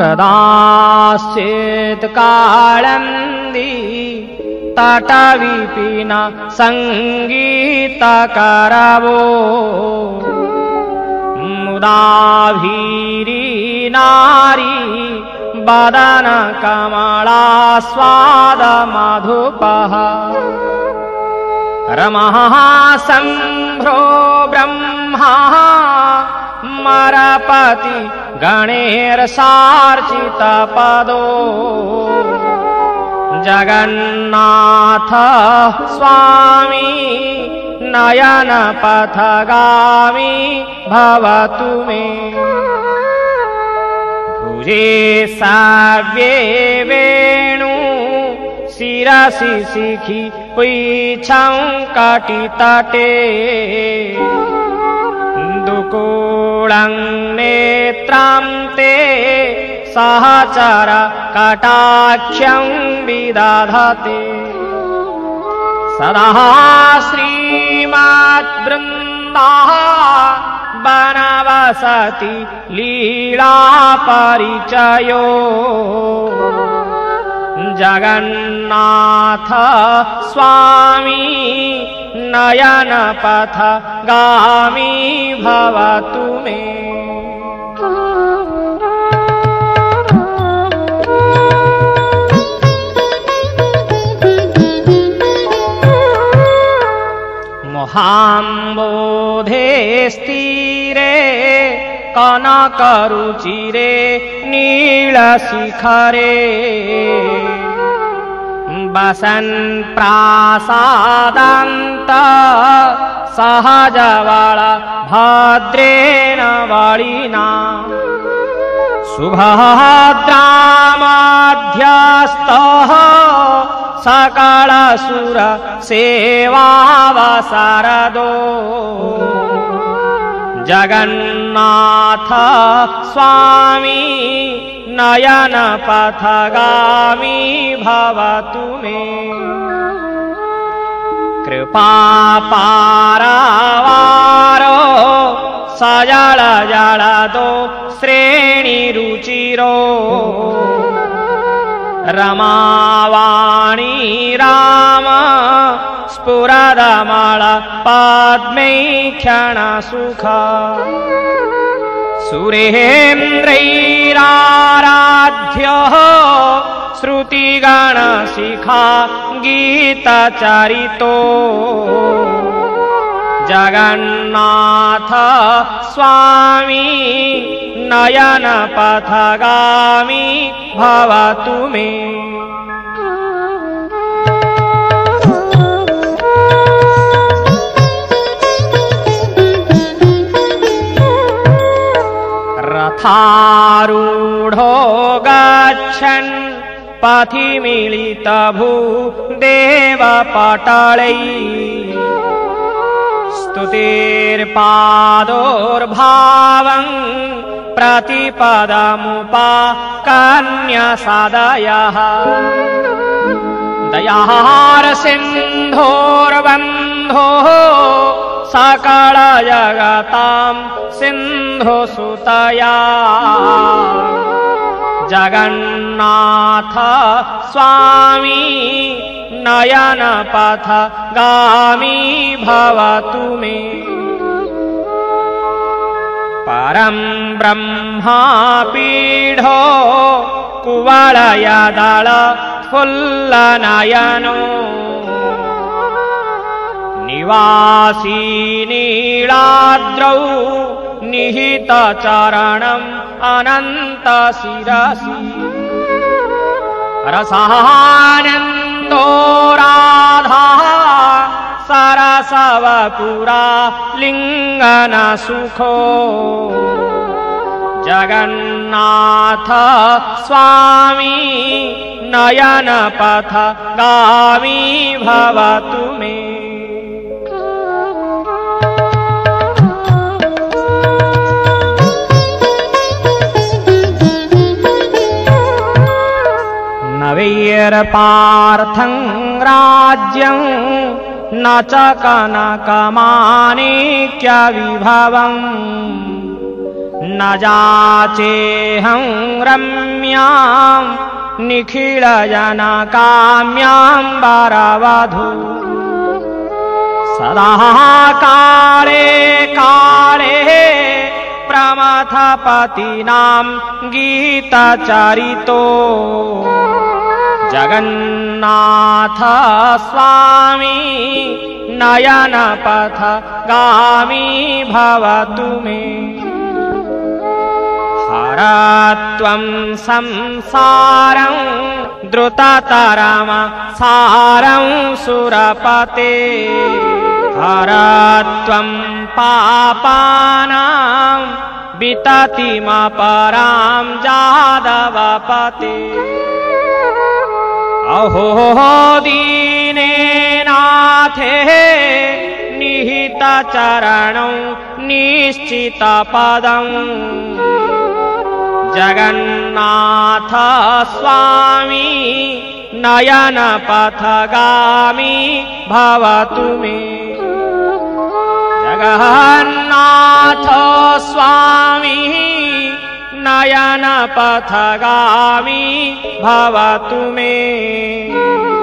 ददाश्चेत् काळन्दी तटविपिन सङ्गीतकरवो मुदाभीरी नारी वदन कमलास्वादमधुपः रमः सम्भ्रो ब्रह्मा मरपति गणेरसार्चितपदो। जगन्नाथ स्वामी नयनपथगामी भवतु मे। भुजे साव्ये वेणु शिरसि शिखि पुच्छं कटितटे दुकूळं नेत्रां ते सहचर कटाक्षं विदधते। सदा श्रीमाद्वृन्दाः बनवसति लीलापरिचयो जगन्नाथ स्वामी नयनपथ गामी भवतु मे। मोहाम्बोधे स्थिरे कनकरुचिरे नीलशिखरे वसन् प्रासादान्त सहजवळ भद्रेण वळिना। शुभद्रामाध्यस्तः सकलसुर सेवावसरदो। जगन्नाथ स्वामी नयनपथगामी भवतु मे। कृपापारावारो सजल जलदो श्रेणिरुचिरो रमावाणी राम स्फुरदमल पद्मै क्षणसुख श्रुतिगणशिखा गीतचरितो। जगन्नाथ स्वामी नयनपथगामी भवतु मे पथि मिलितभू देवपटलै स्तुतिर्पादोर्भावम् प्रतिपदमुपा कन्यसदयः दयारसिन्धोर्बन्धोः सकलजगतां सिन्धुसुतया जगन्नाथ स्वामी नयनपथ गामी भवतु मे। परं ब्रह्मापीढो कुवलयदळ फुल्लनयनो निवासी नीलाद्रौ निहितचरणम् अनन्तशिरसि। रसानन्दो राधा सरसवपुरा लिङ्गनसुखो। जगन्नाथ स्वामी नयनपथ गामी भवतु मे नवैर्पार्थं राज्यं न च कनकमाणिक्यविभवम् न जाचेऽहं रम्यां निखिलजनकाम्यां वरवधू। सदा काले काले प्रमथपतीनां गीतचरितो जगन्नाथ स्वामी नयनपथ गामी भवतु मे। हर त्वं संसारं द्रुततरम सारं सुरपते। हर त्वं पापानां विततिमपरां जादवपते अहो दीनेनाथे निहितचरणौ निश्चितपदम् जगन्नाथ स्वामी नयनपथगामी भवतु मे। जगन्नाथ स्वामी नयनपथगामी भवतु मे